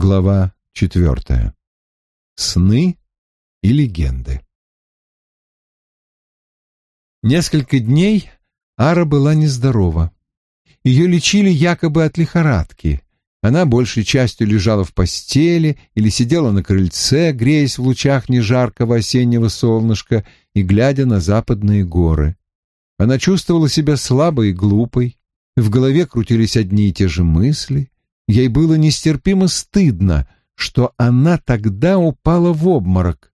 Глава четвертая. Сны и легенды. Несколько дней Ара была нездорова. Ее лечили якобы от лихорадки. Она большей частью лежала в постели или сидела на крыльце, греясь в лучах нежаркого осеннего солнышка и глядя на западные горы. Она чувствовала себя слабой и глупой, в голове крутились одни и те же мысли. Ей было нестерпимо стыдно, что она тогда упала в обморок.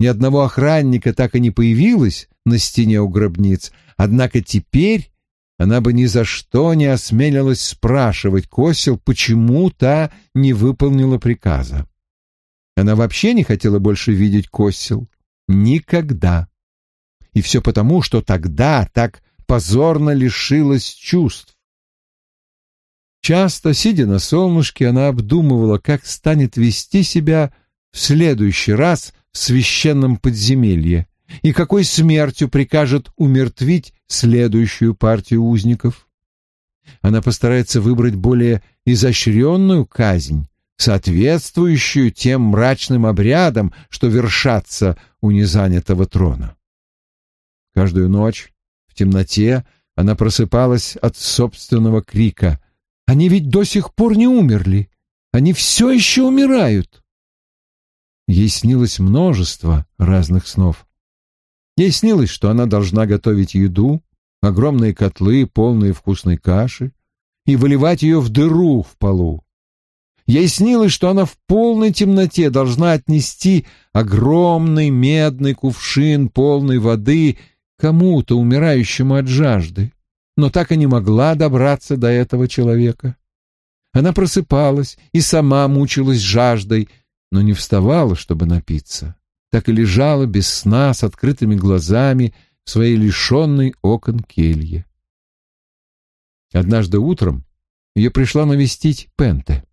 Ни одного охранника так и не появилось на стене у гробниц, однако теперь она бы ни за что не осмелилась спрашивать Косил, почему та не выполнила приказа. Она вообще не хотела больше видеть Косил. Никогда. И все потому, что тогда так позорно лишилась чувств. Часто, сидя на солнышке, она обдумывала, как станет вести себя в следующий раз в священном подземелье и какой смертью прикажет умертвить следующую партию узников. Она постарается выбрать более изощренную казнь, соответствующую тем мрачным обрядам, что вершатся у незанятого трона. Каждую ночь в темноте она просыпалась от собственного крика — они ведь до сих пор не умерли. Они все еще умирают. Ей снилось множество разных снов. Ей снилось, что она должна готовить еду, огромные котлы, полные вкусной каши, и выливать ее в дыру в полу. Ей снилось, что она в полной темноте должна отнести огромный медный кувшин полной воды кому-то, умирающему от жажды но так и не могла добраться до этого человека. Она просыпалась и сама мучилась жаждой, но не вставала, чтобы напиться. Так и лежала без сна с открытыми глазами в своей лишенной окон келье. Однажды утром ее пришла навестить Пенте.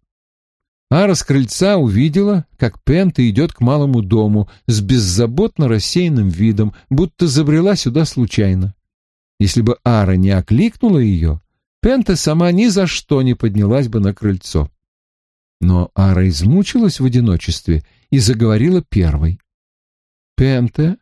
Ара с крыльца увидела, как Пенте идет к малому дому с беззаботно рассеянным видом, будто забрела сюда случайно. Если бы Ара не окликнула ее, Пента сама ни за что не поднялась бы на крыльцо. Но Ара измучилась в одиночестве и заговорила первой. Пента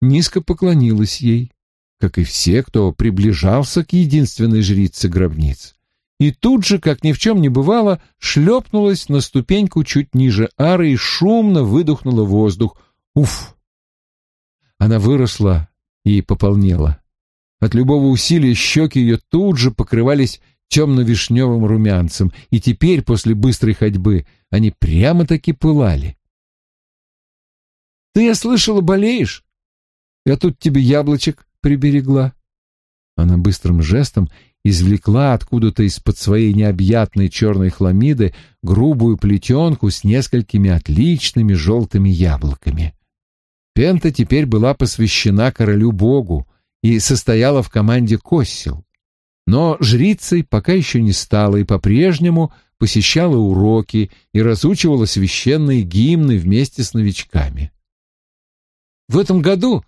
низко поклонилась ей, как и все, кто приближался к единственной жрице гробниц. И тут же, как ни в чем не бывало, шлепнулась на ступеньку чуть ниже Ары и шумно выдохнула воздух. Уф! Она выросла и пополнела. От любого усилия щеки ее тут же покрывались темно-вишневым румянцем, и теперь, после быстрой ходьбы, они прямо-таки пылали. «Ты, я слышала, болеешь? Я тут тебе яблочек приберегла». Она быстрым жестом извлекла откуда-то из-под своей необъятной черной хламиды грубую плетенку с несколькими отличными желтыми яблоками. Пента теперь была посвящена королю-богу, и состояла в команде Коссил. Но жрицей пока еще не стала и по-прежнему посещала уроки и разучивала священные гимны вместе с новичками. В этом году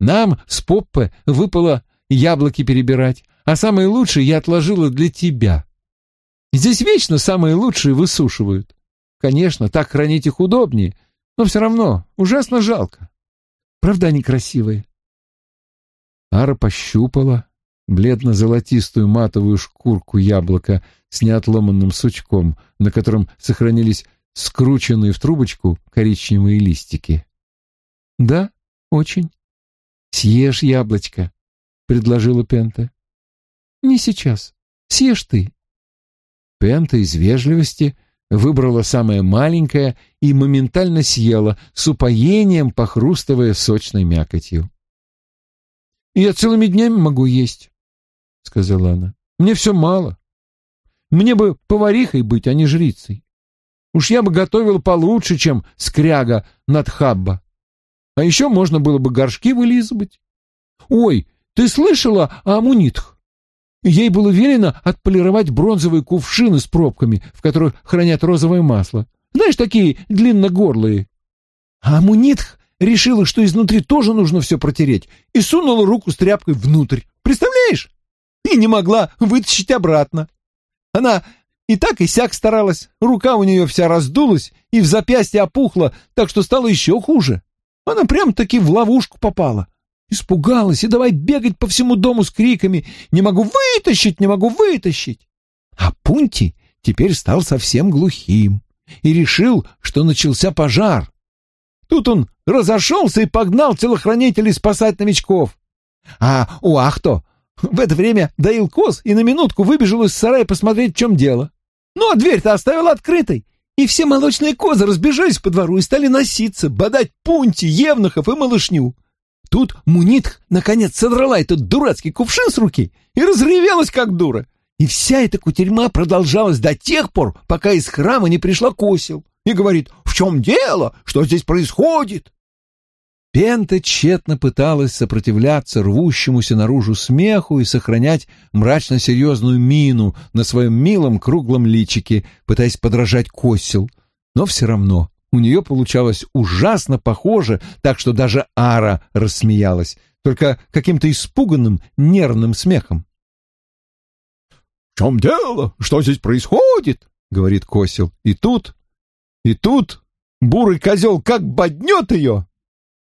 нам с Поппе выпало яблоки перебирать, а самые лучшие я отложила для тебя. Здесь вечно самые лучшие высушивают. Конечно, так хранить их удобнее, но все равно ужасно жалко. Правда, они красивые. Ара пощупала бледно-золотистую матовую шкурку яблока с неотломанным сучком, на котором сохранились скрученные в трубочку коричневые листики. «Да, очень. Съешь яблочко», — предложила Пента. «Не сейчас. Съешь ты». Пента из вежливости выбрала самое маленькое и моментально съела, с упоением похрустывая сочной мякотью. Я целыми днями могу есть, — сказала она. Мне все мало. Мне бы поварихой быть, а не жрицей. Уж я бы готовила получше, чем скряга над хабба. А еще можно было бы горшки вылизывать. Ой, ты слышала о амунитах? Ей было велено отполировать бронзовые кувшины с пробками, в которых хранят розовое масло. Знаешь, такие длинногорлые. А амунитх решила, что изнутри тоже нужно все протереть, и сунула руку с тряпкой внутрь. Представляешь? И не могла вытащить обратно. Она и так и сяк старалась. Рука у нее вся раздулась и в запястье опухла, так что стало еще хуже. Она прям-таки в ловушку попала. Испугалась и давай бегать по всему дому с криками «Не могу вытащить! Не могу вытащить!» А Пунти теперь стал совсем глухим и решил, что начался пожар. Тут он разошелся и погнал телохранителей спасать новичков. А Уахто в это время доил коз и на минутку выбежал из сарая посмотреть, в чем дело. Ну, а дверь-то оставил открытой, и все молочные козы разбежались по двору и стали носиться, бодать пунти, евнухов и малышню. Тут Мунит наконец содрала этот дурацкий кувшин с руки и разревелась, как дура. И вся эта кутерьма продолжалась до тех пор, пока из храма не пришла Косил и говорит «В чем дело? Что здесь происходит?» Пента тщетно пыталась сопротивляться рвущемуся наружу смеху и сохранять мрачно-серьезную мину на своем милом круглом личике, пытаясь подражать Косил, но все равно у нее получалось ужасно похоже, так что даже Ара рассмеялась, только каким-то испуганным нервным смехом. «В чем дело? Что здесь происходит?» — говорит Косил. И тут, и тут бурый козел как боднет ее,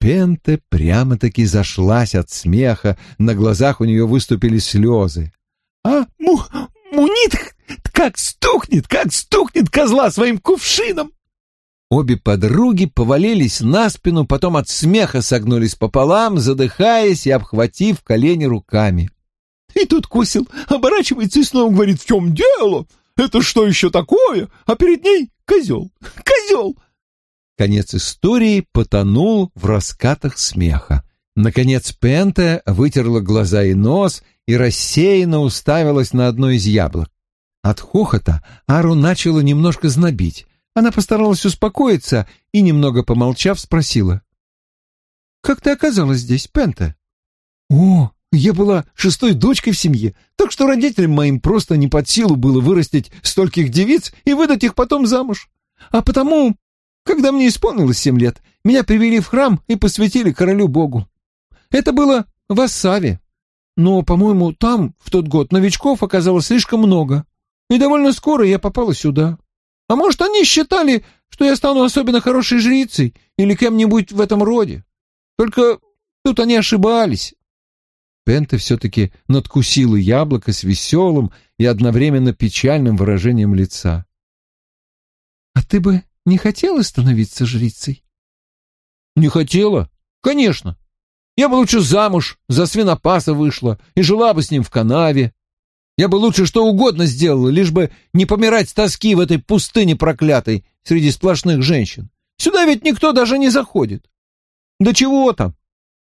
Пенте прямо-таки зашлась от смеха, на глазах у нее выступили слезы. «А му, Мунит как стукнет, как стукнет козла своим кувшином!» Обе подруги повалились на спину, потом от смеха согнулись пополам, задыхаясь и обхватив колени руками. И тут Косил оборачивается и снова говорит, в чем дело? Это что еще такое? А перед ней козел, козел. Конец истории потонул в раскатах смеха. Наконец Пента вытерла глаза и нос и рассеянно уставилась на одно из яблок. От хохота Ару начала немножко знобить. Она постаралась успокоиться и, немного помолчав, спросила. «Как ты оказалась здесь, Пента?» «О, я была шестой дочкой в семье, так что родителям моим просто не под силу было вырастить стольких девиц и выдать их потом замуж. А потому когда мне исполнилось семь лет, меня привели в храм и посвятили королю Богу. Это было в Ассаве. Но, по-моему, там в тот год новичков оказалось слишком много, и довольно скоро я попала сюда. А может, они считали, что я стану особенно хорошей жрицей или кем-нибудь в этом роде. Только тут они ошибались. Пента все-таки надкусила яблоко с веселым и одновременно печальным выражением лица. — А ты бы не хотела становиться жрицей? Не хотела? Конечно. Я бы лучше замуж за свинопаса вышла и жила бы с ним в канаве. Я бы лучше что угодно сделала, лишь бы не помирать с тоски в этой пустыне проклятой среди сплошных женщин. Сюда ведь никто даже не заходит. Да чего там?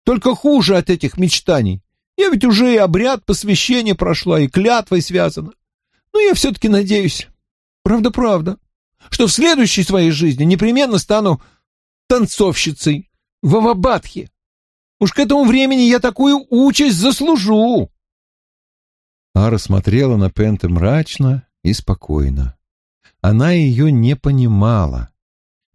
Только хуже от этих мечтаний. Я ведь уже и обряд посвящения прошла, и клятвой связана. Но я все-таки надеюсь. Правда-правда что в следующей своей жизни непременно стану танцовщицей в Авабадхе. Уж к этому времени я такую участь заслужу. Ара смотрела на Пента мрачно и спокойно. Она ее не понимала.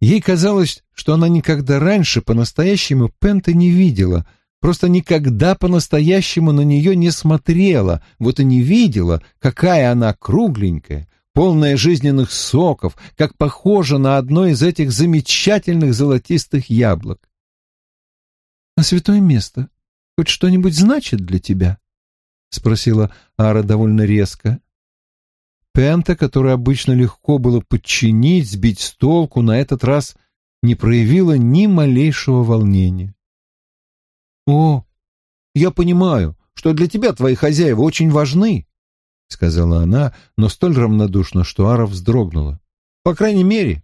Ей казалось, что она никогда раньше по-настоящему Пента не видела, просто никогда по-настоящему на нее не смотрела, вот и не видела, какая она кругленькая, полная жизненных соков, как похожа на одно из этих замечательных золотистых яблок. — А святое место хоть что-нибудь значит для тебя? — спросила Ара довольно резко. Пента, которую обычно легко было подчинить, сбить с толку, на этот раз не проявила ни малейшего волнения. — О, я понимаю, что для тебя твои хозяева очень важны, — сказала она, но столь равнодушно, что Ара вздрогнула. «По крайней мере,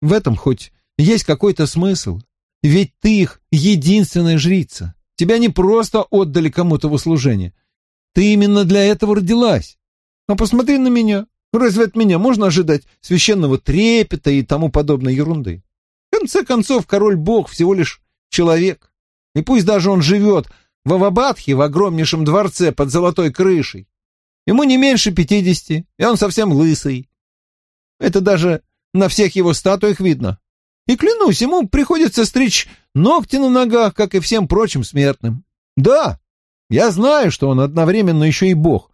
в этом хоть есть какой-то смысл. Ведь ты их единственная жрица. Тебя не просто отдали кому-то в услужение. Ты именно для этого родилась. А посмотри на меня. Разве от меня можно ожидать священного трепета и тому подобной ерунды? В конце концов, король-бог всего лишь человек. И пусть даже он живет в Авабадхе, в огромнейшем дворце под золотой крышей, Ему не меньше пятидесяти, и он совсем лысый. Это даже на всех его статуях видно. И клянусь, ему приходится стричь ногти на ногах, как и всем прочим смертным. Да, я знаю, что он одновременно еще и бог.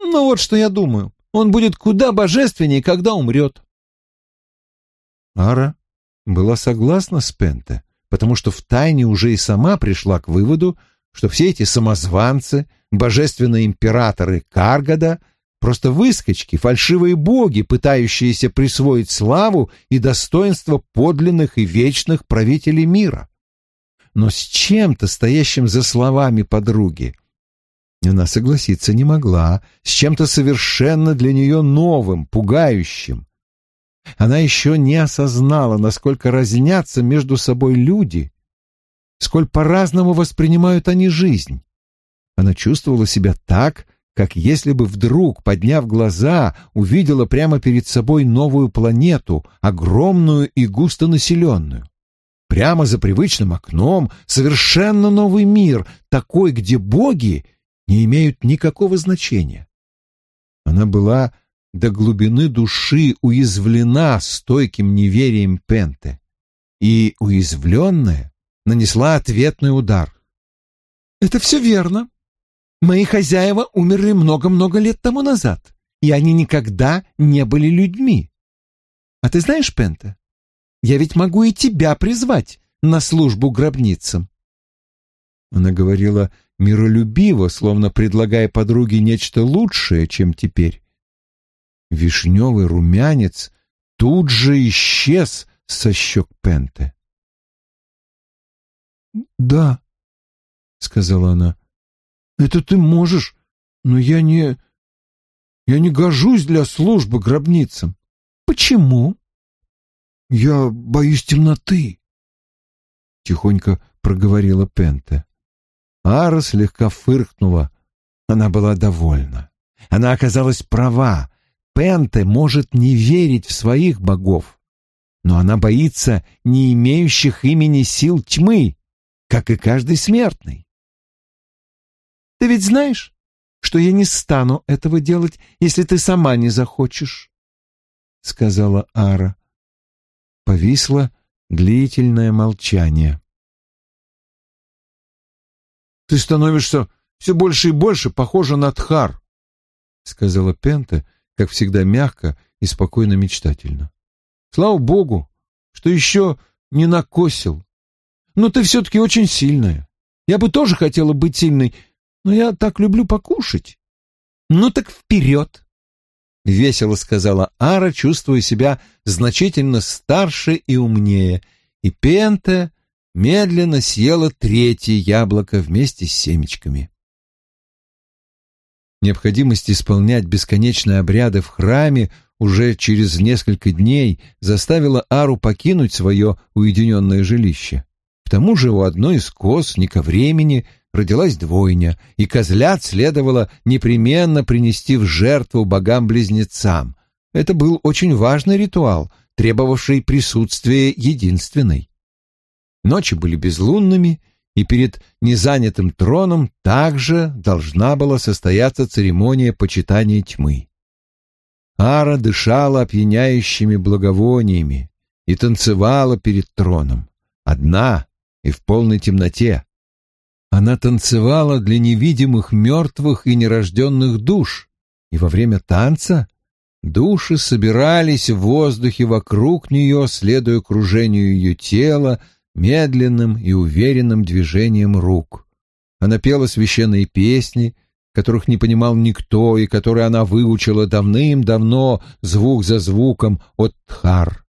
Но вот что я думаю. Он будет куда божественнее, когда умрет. Ара была согласна с Пенте, потому что втайне уже и сама пришла к выводу, что все эти самозванцы, божественные императоры Каргада — просто выскочки, фальшивые боги, пытающиеся присвоить славу и достоинство подлинных и вечных правителей мира. Но с чем-то, стоящим за словами подруги, она согласиться не могла, с чем-то совершенно для нее новым, пугающим. Она еще не осознала, насколько разнятся между собой люди, сколь по-разному воспринимают они жизнь. Она чувствовала себя так, как если бы вдруг, подняв глаза, увидела прямо перед собой новую планету, огромную и густонаселенную. Прямо за привычным окном совершенно новый мир, такой, где боги не имеют никакого значения. Она была до глубины души уязвлена стойким неверием Пенте, и, уязвленная, нанесла ответный удар. «Это все верно», Мои хозяева умерли много-много лет тому назад, и они никогда не были людьми. А ты знаешь, Пента, я ведь могу и тебя призвать на службу гробницам. Она говорила миролюбиво, словно предлагая подруге нечто лучшее, чем теперь. Вишневый румянец тут же исчез со щек Пенте. «Да», — сказала она, это ты можешь, но я не... Я не гожусь для службы гробницам. Почему? Я боюсь темноты. Тихонько проговорила Пента. Ара слегка фыркнула. Она была довольна. Она оказалась права. Пенте может не верить в своих богов, но она боится не имеющих имени сил тьмы, как и каждый смертный. Ты ведь знаешь, что я не стану этого делать, если ты сама не захочешь, — сказала Ара. Повисло длительное молчание. «Ты становишься все больше и больше похожа на Тхар», — сказала Пента, как всегда мягко и спокойно мечтательно. «Слава Богу, что еще не накосил. Но ты все-таки очень сильная. Я бы тоже хотела быть сильной, но я так люблю покушать. Ну так вперед! Весело сказала Ара, чувствуя себя значительно старше и умнее, и Пента медленно съела третье яблоко вместе с семечками. Необходимость исполнять бесконечные обряды в храме уже через несколько дней заставила Ару покинуть свое уединенное жилище. К тому же у одной из коз не ко времени родилась двойня, и козлят следовало непременно принести в жертву богам-близнецам. Это был очень важный ритуал, требовавший присутствия единственной. Ночи были безлунными, и перед незанятым троном также должна была состояться церемония почитания тьмы. Ара дышала опьяняющими благовониями и танцевала перед троном, одна и в полной темноте, она танцевала для невидимых мертвых и нерожденных душ, и во время танца души собирались в воздухе вокруг нее, следуя кружению ее тела, медленным и уверенным движением рук. Она пела священные песни, которых не понимал никто и которые она выучила давным-давно звук за звуком от Тхар.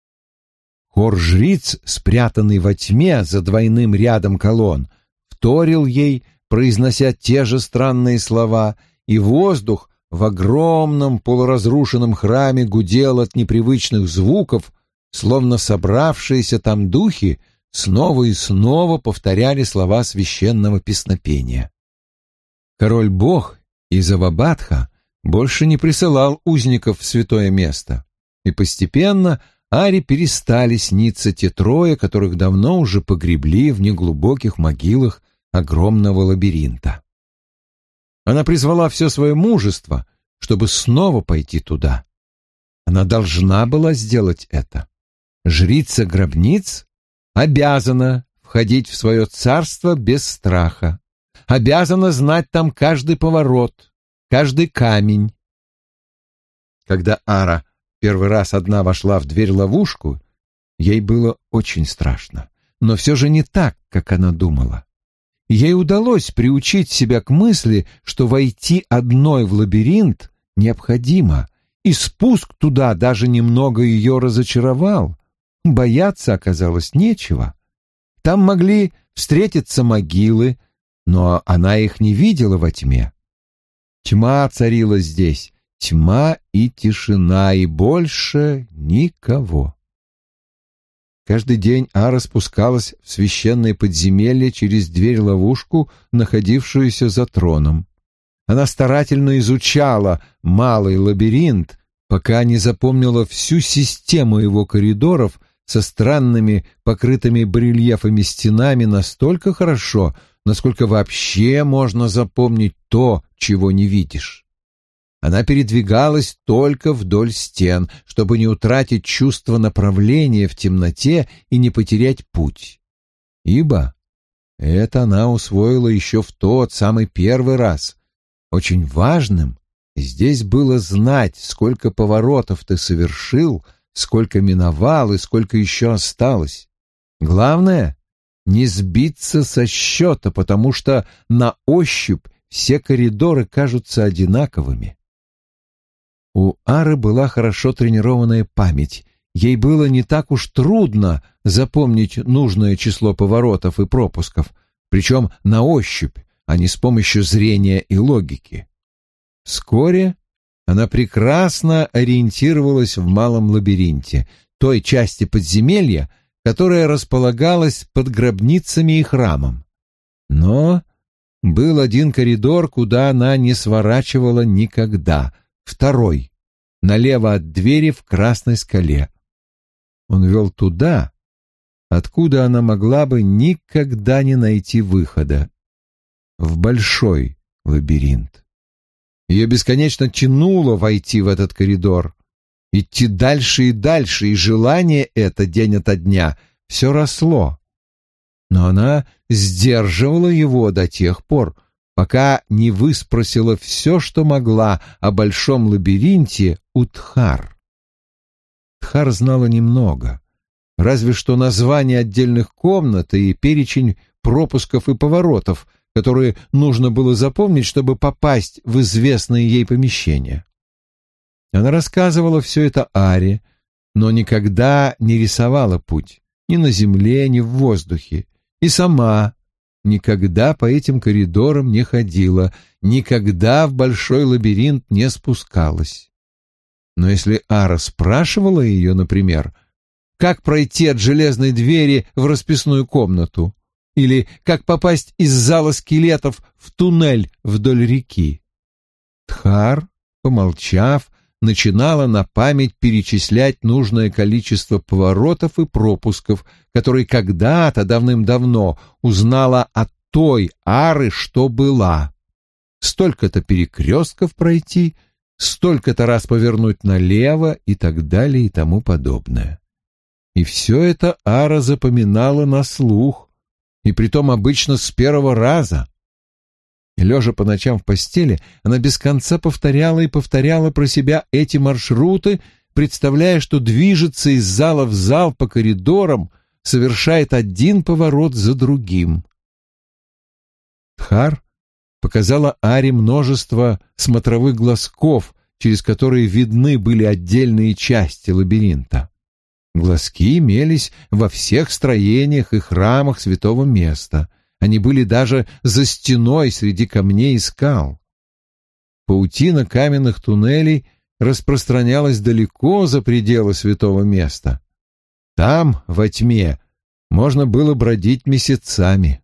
Хор жриц, спрятанный во тьме за двойным рядом колонн, вторил ей, произнося те же странные слова, и воздух в огромном полуразрушенном храме гудел от непривычных звуков, словно собравшиеся там духи снова и снова повторяли слова священного песнопения. Король-бог из Авабадха больше не присылал узников в святое место, и постепенно Ари перестали сниться те трое, которых давно уже погребли в неглубоких могилах огромного лабиринта. Она призвала все свое мужество, чтобы снова пойти туда. Она должна была сделать это. Жрица гробниц обязана входить в свое царство без страха, обязана знать там каждый поворот, каждый камень. Когда Ара первый раз одна вошла в дверь-ловушку, ей было очень страшно, но все же не так, как она думала. Ей удалось приучить себя к мысли, что войти одной в лабиринт необходимо, и спуск туда даже немного ее разочаровал. Бояться оказалось нечего. Там могли встретиться могилы, но она их не видела во тьме. Тьма царила здесь, тьма и тишина, и больше никого. Каждый день Ара спускалась в священное подземелье через дверь-ловушку, находившуюся за троном. Она старательно изучала малый лабиринт, пока не запомнила всю систему его коридоров со странными, покрытыми барельефами стенами настолько хорошо, насколько вообще можно запомнить то, чего не видишь. Она передвигалась только вдоль стен, чтобы не утратить чувство направления в темноте и не потерять путь. Ибо это она усвоила еще в тот самый первый раз. Очень важным здесь было знать, сколько поворотов ты совершил, сколько миновал и сколько еще осталось. Главное — не сбиться со счета, потому что на ощупь все коридоры кажутся одинаковыми. У Ары была хорошо тренированная память. Ей было не так уж трудно запомнить нужное число поворотов и пропусков, причем на ощупь, а не с помощью зрения и логики. Вскоре она прекрасно ориентировалась в малом лабиринте, той части подземелья, которая располагалась под гробницами и храмом. Но был один коридор, куда она не сворачивала никогда — второй, налево от двери в красной скале. Он вел туда, откуда она могла бы никогда не найти выхода, в большой лабиринт. Ее бесконечно тянуло войти в этот коридор, идти дальше и дальше, и желание это день ото дня все росло. Но она сдерживала его до тех пор, пока не выспросила все, что могла о большом лабиринте у Тхар. Тхар знала немного, разве что название отдельных комнат и перечень пропусков и поворотов, которые нужно было запомнить, чтобы попасть в известные ей помещения. Она рассказывала все это Аре, но никогда не рисовала путь ни на земле, ни в воздухе, и сама никогда по этим коридорам не ходила, никогда в большой лабиринт не спускалась. Но если Ара спрашивала ее, например, как пройти от железной двери в расписную комнату, или как попасть из зала скелетов в туннель вдоль реки, Тхар, помолчав, начинала на память перечислять нужное количество поворотов и пропусков, которые когда-то давным-давно узнала от той ары, что была. Столько-то перекрестков пройти, столько-то раз повернуть налево и так далее и тому подобное. И все это Ара запоминала на слух, и притом обычно с первого раза. Лежа по ночам в постели, она без конца повторяла и повторяла про себя эти маршруты, представляя, что движется из зала в зал по коридорам, совершает один поворот за другим. Тхар показала Аре множество смотровых глазков, через которые видны были отдельные части лабиринта. Глазки имелись во всех строениях и храмах святого места — они были даже за стеной среди камней и скал. Паутина каменных туннелей распространялась далеко за пределы святого места. Там, во тьме, можно было бродить месяцами.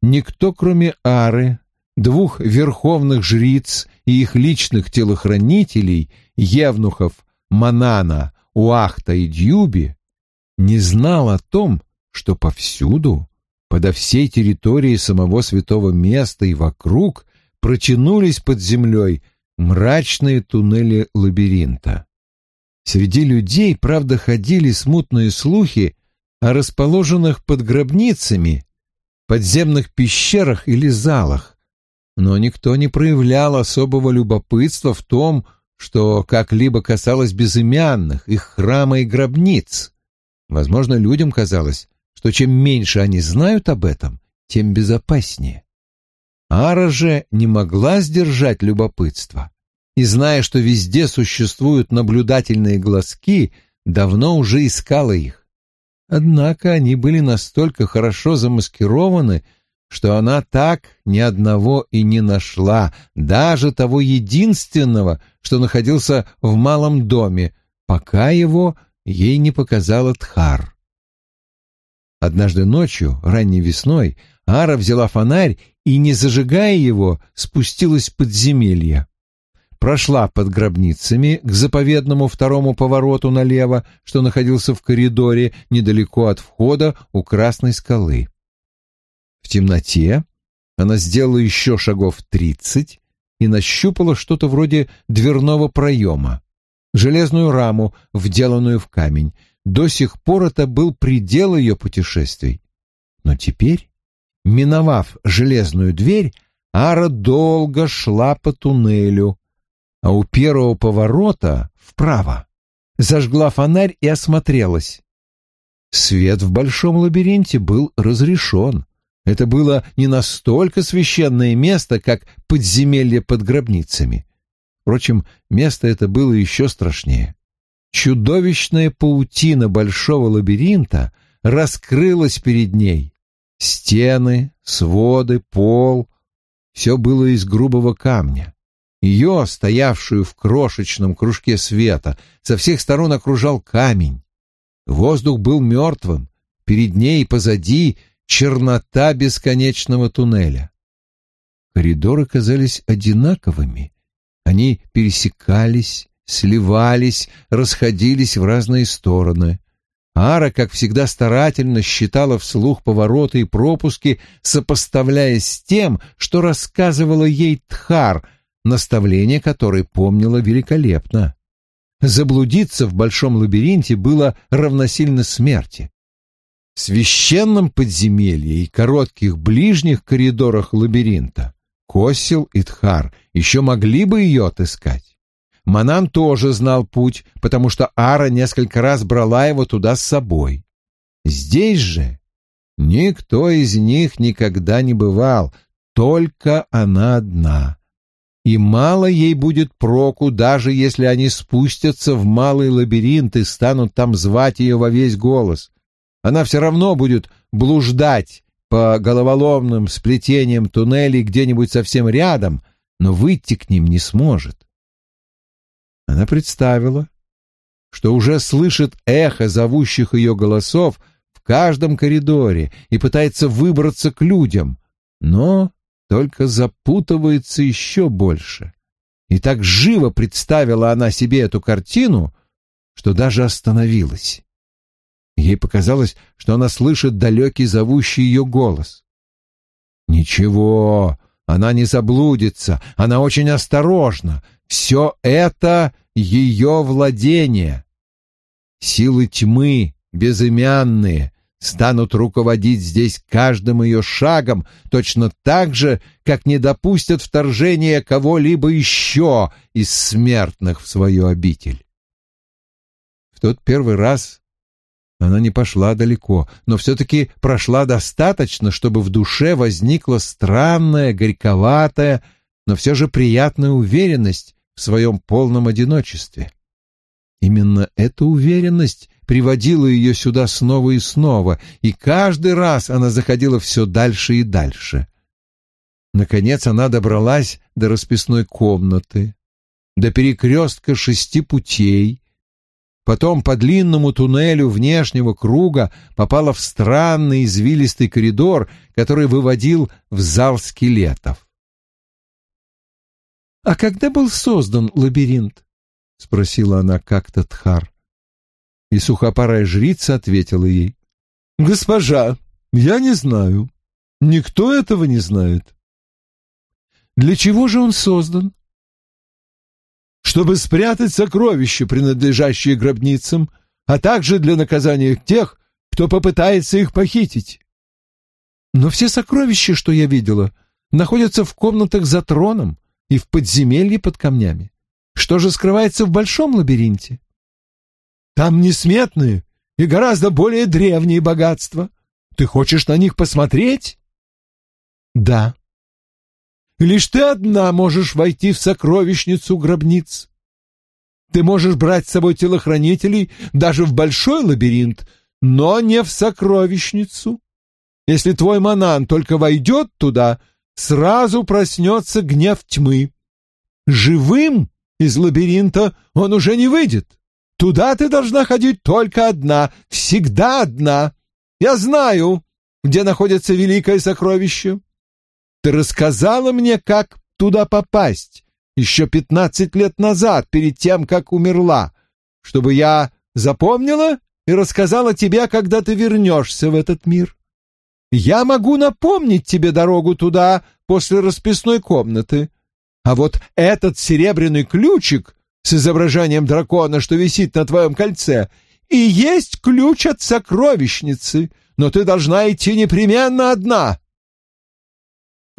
Никто, кроме Ары, двух верховных жриц и их личных телохранителей, евнухов Манана, Уахта и Дьюби, не знал о том, что повсюду подо всей территорией самого святого места и вокруг протянулись под землей мрачные туннели лабиринта. Среди людей, правда, ходили смутные слухи о расположенных под гробницами, подземных пещерах или залах, но никто не проявлял особого любопытства в том, что как-либо касалось безымянных, их храма и гробниц. Возможно, людям казалось, что чем меньше они знают об этом, тем безопаснее. Ара же не могла сдержать любопытство, и, зная, что везде существуют наблюдательные глазки, давно уже искала их. Однако они были настолько хорошо замаскированы, что она так ни одного и не нашла, даже того единственного, что находился в малом доме, пока его ей не показала Тхар. Однажды ночью, ранней весной, Ара взяла фонарь и, не зажигая его, спустилась в подземелье. Прошла под гробницами к заповедному второму повороту налево, что находился в коридоре недалеко от входа у Красной скалы. В темноте она сделала еще шагов тридцать и нащупала что-то вроде дверного проема, железную раму, вделанную в камень. До сих пор это был предел ее путешествий. Но теперь, миновав железную дверь, Ара долго шла по туннелю, а у первого поворота вправо зажгла фонарь и осмотрелась. Свет в большом лабиринте был разрешен. Это было не настолько священное место, как подземелье под гробницами. Впрочем, место это было еще страшнее. Чудовищная паутина большого лабиринта раскрылась перед ней. Стены, своды, пол — все было из грубого камня. Ее, стоявшую в крошечном кружке света, со всех сторон окружал камень. Воздух был мертвым, перед ней и позади чернота бесконечного туннеля. Коридоры казались одинаковыми. Они пересекались, сливались, расходились в разные стороны. Ара, как всегда, старательно считала вслух повороты и пропуски, сопоставляя с тем, что рассказывала ей Тхар, наставление которой помнила великолепно. Заблудиться в большом лабиринте было равносильно смерти священном подземелье и коротких ближних коридорах лабиринта Косил и Тхар еще могли бы ее отыскать. Манан тоже знал путь, потому что Ара несколько раз брала его туда с собой. Здесь же никто из них никогда не бывал, только она одна. И мало ей будет проку, даже если они спустятся в малый лабиринт и станут там звать ее во весь голос. Она все равно будет блуждать по головоломным сплетениям туннелей где-нибудь совсем рядом, но выйти к ним не сможет. Она представила, что уже слышит эхо зовущих ее голосов в каждом коридоре и пытается выбраться к людям, но только запутывается еще больше. И так живо представила она себе эту картину, что даже остановилась. Ей показалось, что она слышит далекий зовущий ее голос. «Ничего, она не заблудится, она очень осторожна. Все это ее владение. Силы тьмы, безымянные, станут руководить здесь каждым ее шагом, точно так же, как не допустят вторжения кого-либо еще из смертных в свою обитель. В тот первый раз она не пошла далеко, но все-таки прошла достаточно, чтобы в душе возникла странная, горьковатая, но все же приятная уверенность в своем полном одиночестве. Именно эта уверенность приводила ее сюда снова и снова, и каждый раз она заходила все дальше и дальше. Наконец она добралась до расписной комнаты, до перекрестка шести путей, Потом по длинному туннелю внешнего круга попала в странный извилистый коридор, который выводил в зал скелетов. «А когда был создан лабиринт?» — спросила она как-то Тхар. И сухопарая жрица ответила ей. «Госпожа, я не знаю. Никто этого не знает». «Для чего же он создан?» Чтобы спрятать сокровища, принадлежащие гробницам, а также для наказания тех, кто попытается их похитить. Но все сокровища, что я видела, находятся в комнатах за троном и в подземелье под камнями. Что же скрывается в большом лабиринте? Там несметные и гораздо более древние богатства. Ты хочешь на них посмотреть? Да. Лишь ты одна можешь войти в сокровищницу гробниц. Ты можешь брать с собой телохранителей даже в большой лабиринт, но не в сокровищницу. Если твой манан только войдет туда, сразу проснется гнев тьмы. Живым из лабиринта он уже не выйдет. Туда ты должна ходить только одна, всегда одна. Я знаю, где находится великое сокровище. Ты рассказала мне, как туда попасть еще пятнадцать лет назад, перед тем, как умерла, чтобы я запомнила и рассказала тебе, когда ты вернешься в этот мир. Я могу напомнить тебе дорогу туда после расписной комнаты. А вот этот серебряный ключик с изображением дракона, что висит на твоем кольце, и есть ключ от сокровищницы, но ты должна идти непременно одна.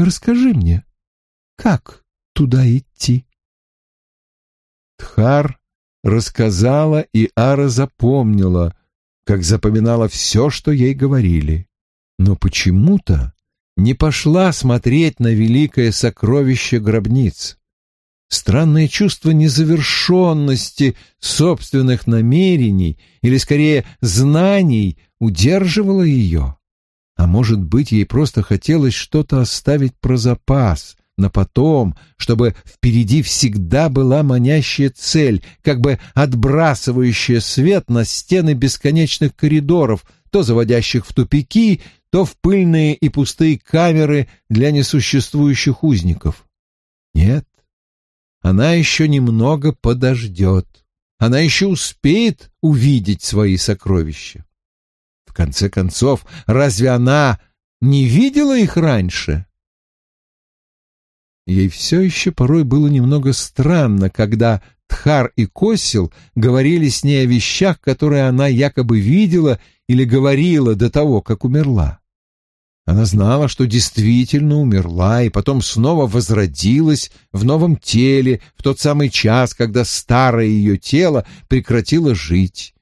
Расскажи мне, как туда идти? Тхар рассказала, и Ара запомнила, как запоминала все, что ей говорили но почему-то не пошла смотреть на великое сокровище гробниц. Странное чувство незавершенности собственных намерений или, скорее, знаний удерживало ее. А может быть, ей просто хотелось что-то оставить про запас, на потом, чтобы впереди всегда была манящая цель, как бы отбрасывающая свет на стены бесконечных коридоров, то заводящих в тупики, то в пыльные и пустые камеры для несуществующих узников. Нет, она еще немного подождет. Она еще успеет увидеть свои сокровища. В конце концов, разве она не видела их раньше? Ей все еще порой было немного странно, когда Тхар и Косил говорили с ней о вещах, которые она якобы видела или говорила до того, как умерла. Она знала, что действительно умерла и потом снова возродилась в новом теле в тот самый час, когда старое ее тело прекратило жить.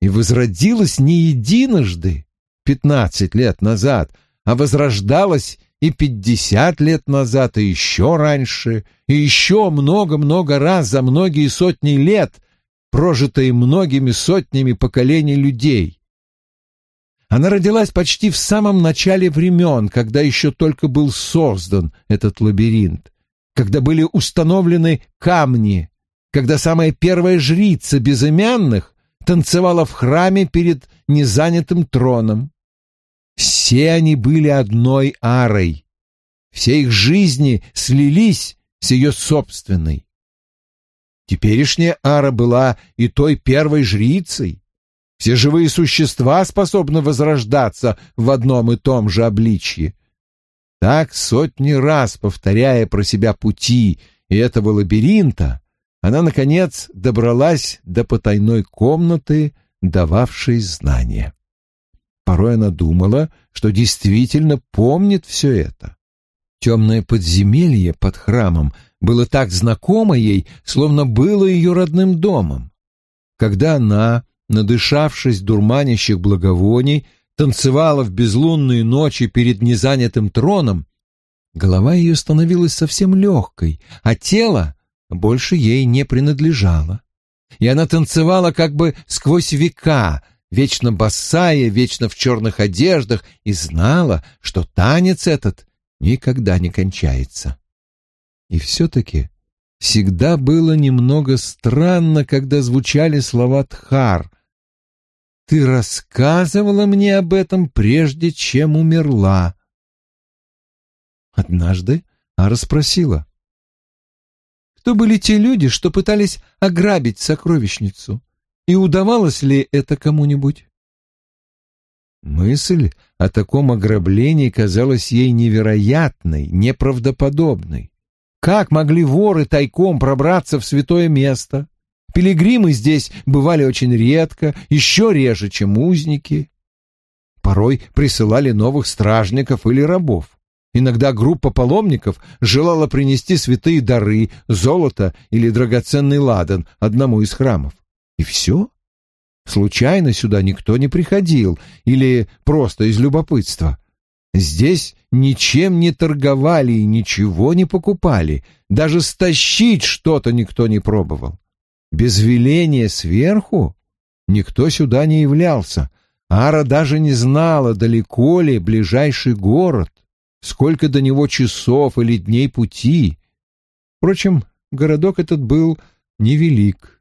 И возродилась не единожды, пятнадцать лет назад, а возрождалась и пятьдесят лет назад, и еще раньше, и еще много-много раз за многие сотни лет, прожитые многими сотнями поколений людей. Она родилась почти в самом начале времен, когда еще только был создан этот лабиринт, когда были установлены камни, когда самая первая жрица безымянных танцевала в храме перед незанятым троном. Все они были одной арой, все их жизни слились с ее собственной. Теперешняя ара была и той первой жрицей, все живые существа способны возрождаться в одном и том же обличье. Так, сотни раз повторяя про себя пути этого лабиринта, она, наконец, добралась до потайной комнаты, дававшей знания. Порой она думала, что действительно помнит все это. Темное подземелье под храмом было так знакомо ей, словно было ее родным домом. Когда она, надышавшись дурманящих благовоний, танцевала в безлунные ночи перед незанятым троном, голова ее становилась совсем легкой, а тело больше ей не принадлежало. И она танцевала как бы сквозь века, вечно босая, вечно в черных одеждах, и знала, что танец этот никогда не кончается. И все-таки всегда было немного странно, когда звучали слова Тхар, ты рассказывала мне об этом, прежде чем умерла. Однажды Ара спросила. Кто были те люди, что пытались ограбить сокровищницу? И удавалось ли это кому-нибудь? Мысль о таком ограблении казалась ей невероятной, неправдоподобной. Как могли воры тайком пробраться в святое место? Пилигримы здесь бывали очень редко, еще реже, чем узники. Порой присылали новых стражников или рабов. Иногда группа паломников желала принести святые дары, золото или драгоценный ладан одному из храмов. И все. Случайно сюда никто не приходил или просто из любопытства. Здесь ничем не торговали и ничего не покупали, даже стащить что-то никто не пробовал. Без веления сверху никто сюда не являлся. Ара даже не знала, далеко ли ближайший город, сколько до него часов или дней пути. Впрочем, городок этот был невелик.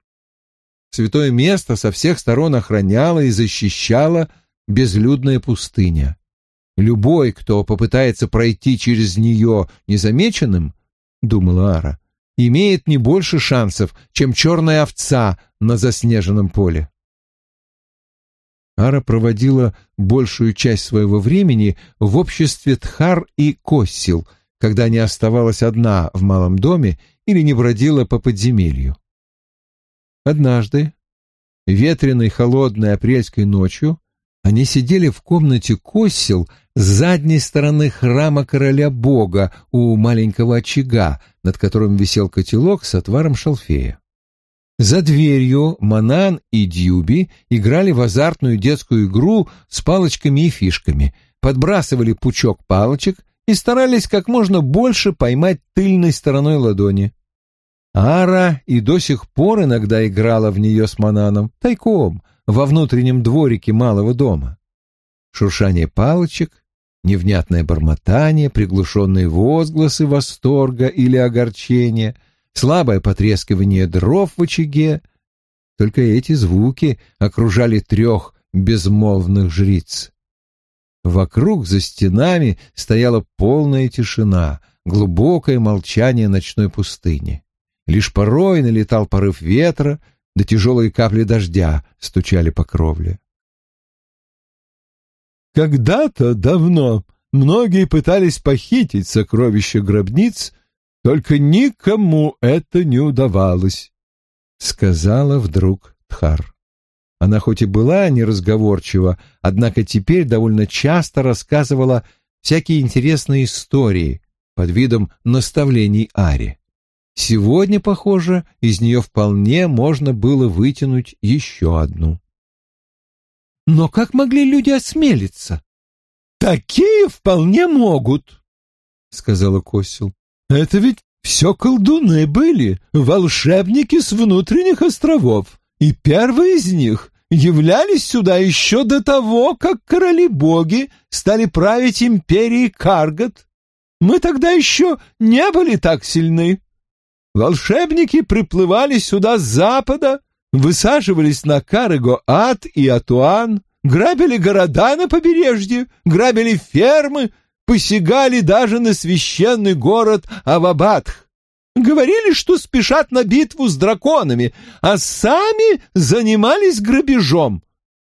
Святое место со всех сторон охраняла и защищала безлюдная пустыня. Любой, кто попытается пройти через нее незамеченным, — думала Ара, — имеет не больше шансов, чем черная овца на заснеженном поле. Ара проводила большую часть своего времени в обществе Тхар и Коссил, когда не оставалась одна в малом доме или не бродила по подземелью. Однажды, ветреной холодной апрельской ночью, они сидели в комнате Коссил с задней стороны храма короля бога у маленького очага, над которым висел котелок с отваром шалфея. За дверью Манан и Дьюби играли в азартную детскую игру с палочками и фишками, подбрасывали пучок палочек и старались как можно больше поймать тыльной стороной ладони. Ара и до сих пор иногда играла в нее с Мананом, тайком, во внутреннем дворике малого дома. Шуршание палочек, невнятное бормотание, приглушенные возгласы восторга или огорчения, слабое потрескивание дров в очаге. Только эти звуки окружали трех безмолвных жриц. Вокруг за стенами стояла полная тишина, глубокое молчание ночной пустыни. Лишь порой налетал порыв ветра, да тяжелые капли дождя стучали по кровле. Когда-то давно многие пытались похитить сокровища гробниц, только никому это не удавалось, — сказала вдруг Тхар. Она хоть и была неразговорчива, однако теперь довольно часто рассказывала всякие интересные истории под видом наставлений Ари. Сегодня, похоже, из нее вполне можно было вытянуть еще одну. Но как могли люди осмелиться? Такие вполне могут, сказала Косил. Это ведь все колдуны были, волшебники с внутренних островов, и первые из них являлись сюда еще до того, как короли-боги стали править империей Каргат. Мы тогда еще не были так сильны. Волшебники приплывали сюда с запада, высаживались на Карего-Ад и Атуан, грабили города на побережье, грабили фермы, посягали даже на священный город Авабадх. Говорили, что спешат на битву с драконами, а сами занимались грабежом.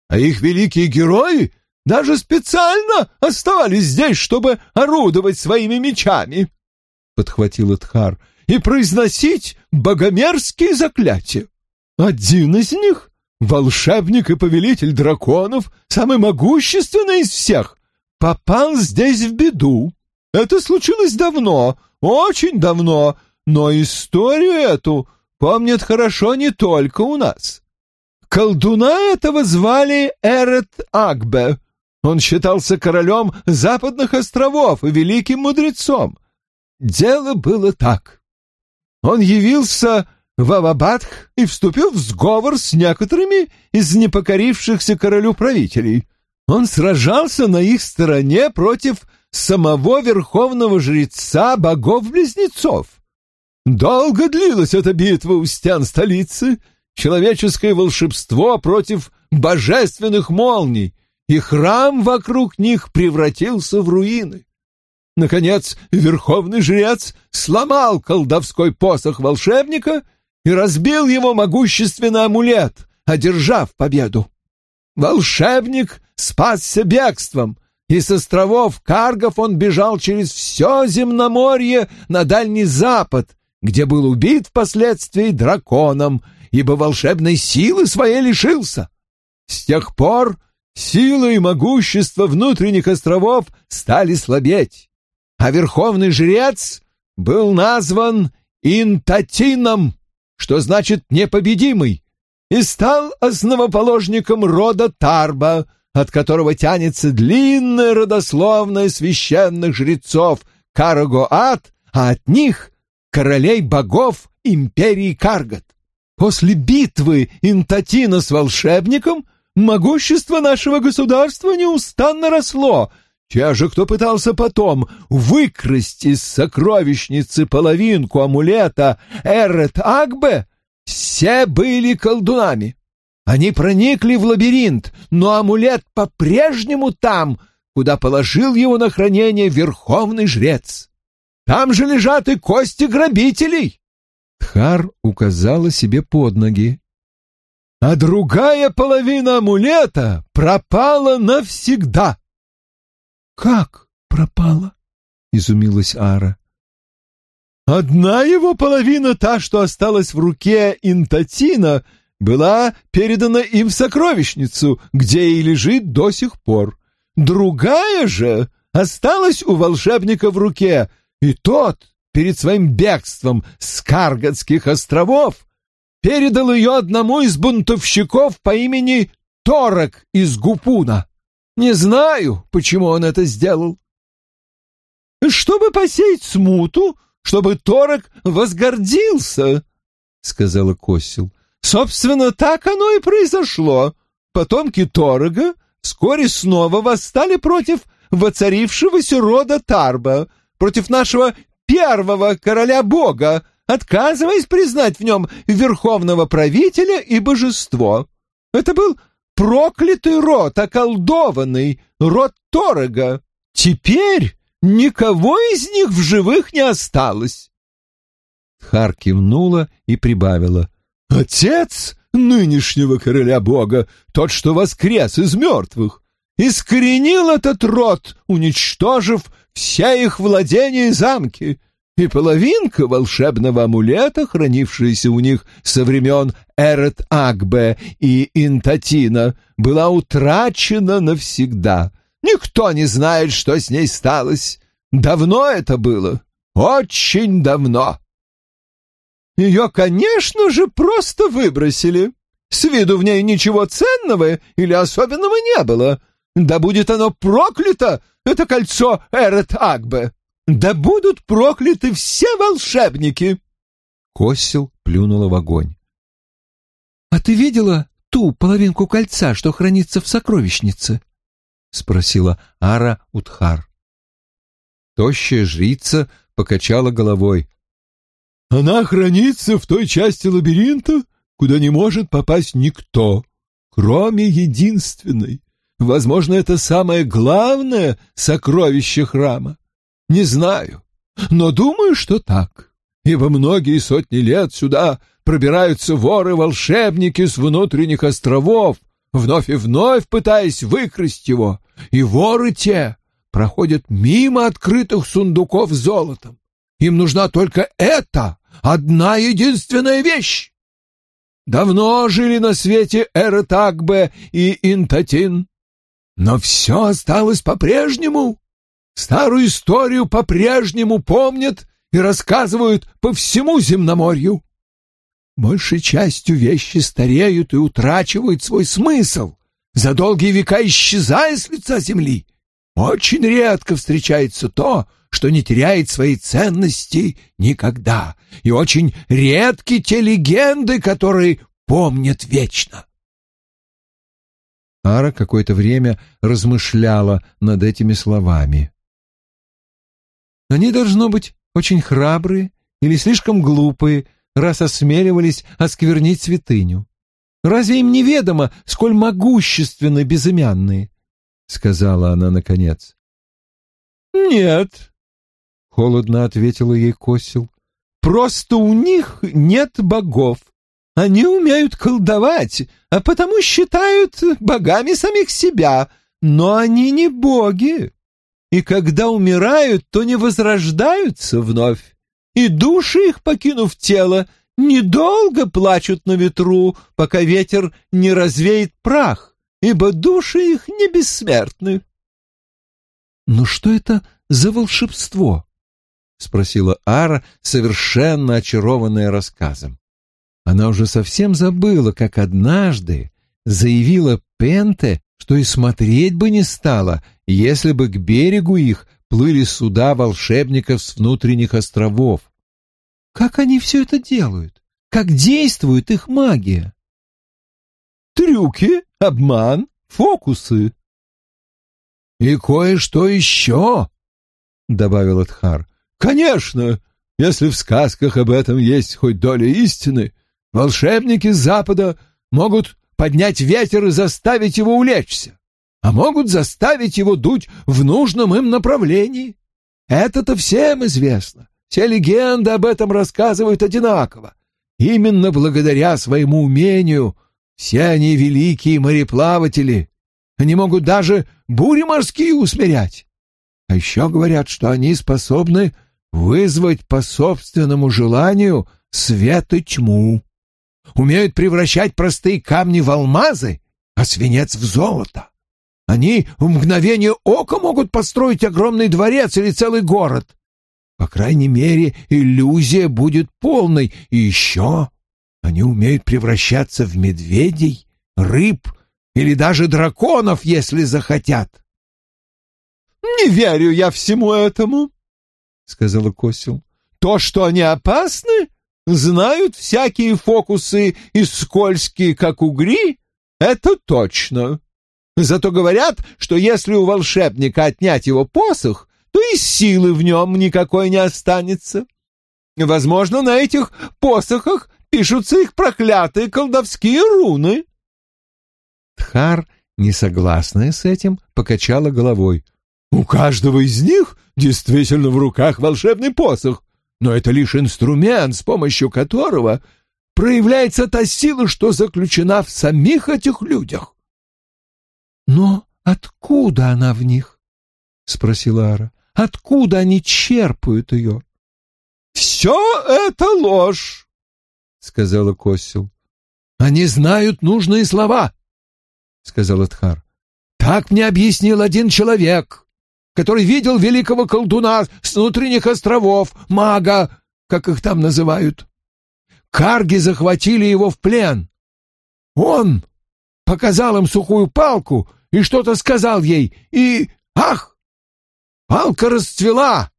А их великие герои даже специально оставались здесь, чтобы орудовать своими мечами, — подхватил Эдхар и произносить богомерзкие заклятия. Один из них, волшебник и повелитель драконов, самый могущественный из всех, попал здесь в беду. Это случилось давно, очень давно, но историю эту помнят хорошо не только у нас. Колдуна этого звали Эрет Акбе. Он считался королем западных островов и великим мудрецом. Дело было так. Он явился в Авабадх и вступил в сговор с некоторыми из непокорившихся королю правителей. Он сражался на их стороне против самого верховного жреца богов-близнецов. Долго длилась эта битва у стен столицы, человеческое волшебство против божественных молний, и храм вокруг них превратился в руины. Наконец, верховный жрец сломал колдовской посох волшебника и разбил его могущественный амулет, одержав победу. Волшебник спасся бегством, и с островов Каргов он бежал через все земноморье на Дальний Запад, где был убит впоследствии драконом, ибо волшебной силы своей лишился. С тех пор сила и могущество внутренних островов стали слабеть а верховный жрец был назван Интатином, что значит «непобедимый», и стал основоположником рода Тарба, от которого тянется длинная родословная священных жрецов Карагоат, а от них — королей богов империи Каргат. После битвы Интатина с волшебником могущество нашего государства неустанно росло. Те же, кто пытался потом выкрасть из сокровищницы половинку амулета Эрет Агбе, все были колдунами. Они проникли в лабиринт, но амулет по-прежнему там, куда положил его на хранение верховный жрец. Там же лежат и кости грабителей. Тхар указала себе под ноги. А другая половина амулета пропала навсегда. Как пропала? изумилась Ара. Одна его половина, та, что осталась в руке Интатина, была передана им в сокровищницу, где и лежит до сих пор. Другая же осталась у волшебника в руке, и тот перед своим бегством с Каргатских островов передал ее одному из бунтовщиков по имени Торок из Гупуна. Не знаю, почему он это сделал. Чтобы посеять смуту, чтобы Торок возгордился, — сказала Косил. Собственно, так оно и произошло. Потомки Торога вскоре снова восстали против воцарившегося рода Тарба, против нашего первого короля бога, отказываясь признать в нем верховного правителя и божество. Это был проклятый род, околдованный, род Торога. Теперь никого из них в живых не осталось. Хар кивнула и прибавила. Отец нынешнего короля бога, тот, что воскрес из мертвых, искоренил этот род, уничтожив все их владения и замки, и половинка волшебного амулета, хранившаяся у них со времен Эрет Агбе и Интатина, была утрачена навсегда. Никто не знает, что с ней сталось. Давно это было, очень давно. Ее, конечно же, просто выбросили. С виду в ней ничего ценного или особенного не было. Да будет оно проклято, это кольцо Эрет Агбе! Да будут прокляты все волшебники!» Косил плюнула в огонь. «А ты видела ту половинку кольца, что хранится в сокровищнице?» — спросила Ара Утхар. Тощая жрица покачала головой. «Она хранится в той части лабиринта, куда не может попасть никто, кроме единственной, Возможно, это самое главное сокровище храма. Не знаю, но думаю, что так. Ибо многие сотни лет сюда пробираются воры-волшебники с внутренних островов, вновь и вновь пытаясь выкрасть его, и воры те проходят мимо открытых сундуков с золотом. Им нужна только эта одна единственная вещь. Давно жили на свете Эретагбе и Интатин, но все осталось по-прежнему. Старую историю по-прежнему помнят и рассказывают по всему земноморью. Большей частью вещи стареют и утрачивают свой смысл, за долгие века исчезая с лица земли. Очень редко встречается то, что не теряет своей ценности никогда, и очень редки те легенды, которые помнят вечно. Ара какое-то время размышляла над этими словами. «Они, должно быть, очень храбрые или слишком глупые, раз осмеливались осквернить святыню. Разве им неведомо, сколь могущественны безымянные?» — сказала она наконец. «Нет», — холодно ответила ей Косил, — «просто у них нет богов. Они умеют колдовать, а потому считают богами самих себя, но они не боги. И когда умирают, то не возрождаются вновь. И души их, покинув тело, недолго плачут на ветру, пока ветер не развеет прах, ибо души их не бессмертны. Но что это за волшебство? — спросила Ара, совершенно очарованная рассказом. Она уже совсем забыла, как однажды заявила Пенте, что и смотреть бы не стала, если бы к берегу их плыли суда волшебников с внутренних островов. Как они все это делают? Как действует их магия? Трюки, обман, фокусы. И кое-что еще, — добавил Эдхар. Конечно, если в сказках об этом есть хоть доля истины, волшебники с Запада могут поднять ветер и заставить его улечься, а могут заставить его дуть в нужном им направлении. Это-то всем известно. Все легенды об этом рассказывают одинаково. Именно благодаря своему умению все они великие мореплаватели. Они могут даже бури морские усмирять. А еще говорят, что они способны вызвать по собственному желанию свет и тьму. Умеют превращать простые камни в алмазы, а свинец в золото. Они в мгновение ока могут построить огромный дворец или целый город. По крайней мере, иллюзия будет полной. И еще они умеют превращаться в медведей, рыб или даже драконов, если захотят. «Не верю я всему этому», — сказала Косил. «То, что они опасны, знают всякие фокусы и скользкие, как угри, это точно. Зато говорят, что если у волшебника отнять его посох, то и силы в нем никакой не останется. Возможно, на этих посохах пишутся их проклятые колдовские руны. Тхар, несогласная с этим, покачала головой. У каждого из них действительно в руках волшебный посох, но это лишь инструмент, с помощью которого проявляется та сила, что заключена в самих этих людях. Но откуда она в них? спросила Ара. Откуда они черпают ее? Все это ложь, сказала Косил. Они знают нужные слова, сказал Эдхар. Так мне объяснил один человек, который видел великого колдуна с внутренних островов, мага, как их там называют. Карги захватили его в плен. Он показал им сухую палку и что-то сказал ей, и... Ах! Палка расцвела!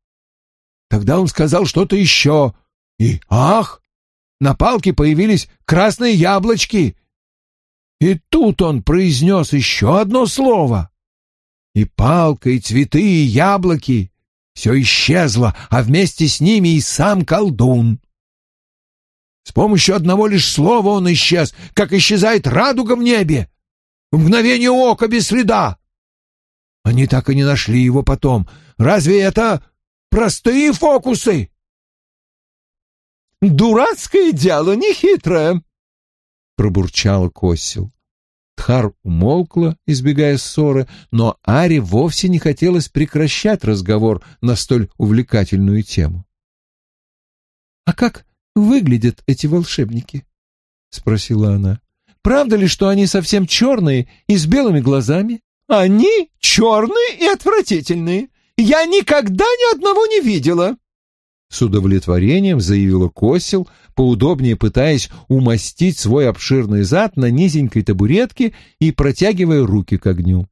Тогда он сказал что-то еще, и... Ах! На палке появились красные яблочки. И тут он произнес еще одно слово. И палка, и цветы, и яблоки — все исчезло, а вместе с ними и сам колдун. С помощью одного лишь слова он исчез, как исчезает радуга в небе. В мгновение ока без следа. Они так и не нашли его потом. Разве это простые фокусы? «Дурацкое дело, нехитрое!» — пробурчала Косил. Тхар умолкла, избегая ссоры, но Аре вовсе не хотелось прекращать разговор на столь увлекательную тему. «А как выглядят эти волшебники?» — спросила она. «Правда ли, что они совсем черные и с белыми глазами?» «Они черные и отвратительные. Я никогда ни одного не видела», с удовлетворением заявила Косил, поудобнее пытаясь умастить свой обширный зад на низенькой табуретке и протягивая руки к огню.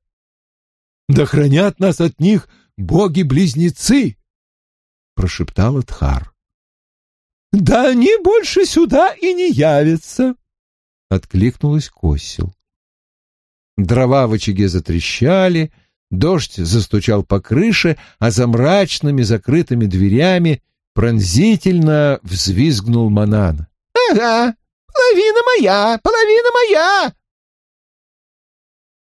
«Да хранят нас от них боги-близнецы!» — прошептал Тхар. «Да они больше сюда и не явятся!» — откликнулась Косил. Дрова в очаге затрещали, дождь застучал по крыше, а за мрачными закрытыми дверями Пронзительно взвизгнул Манан. «Ага, половина моя, половина моя!»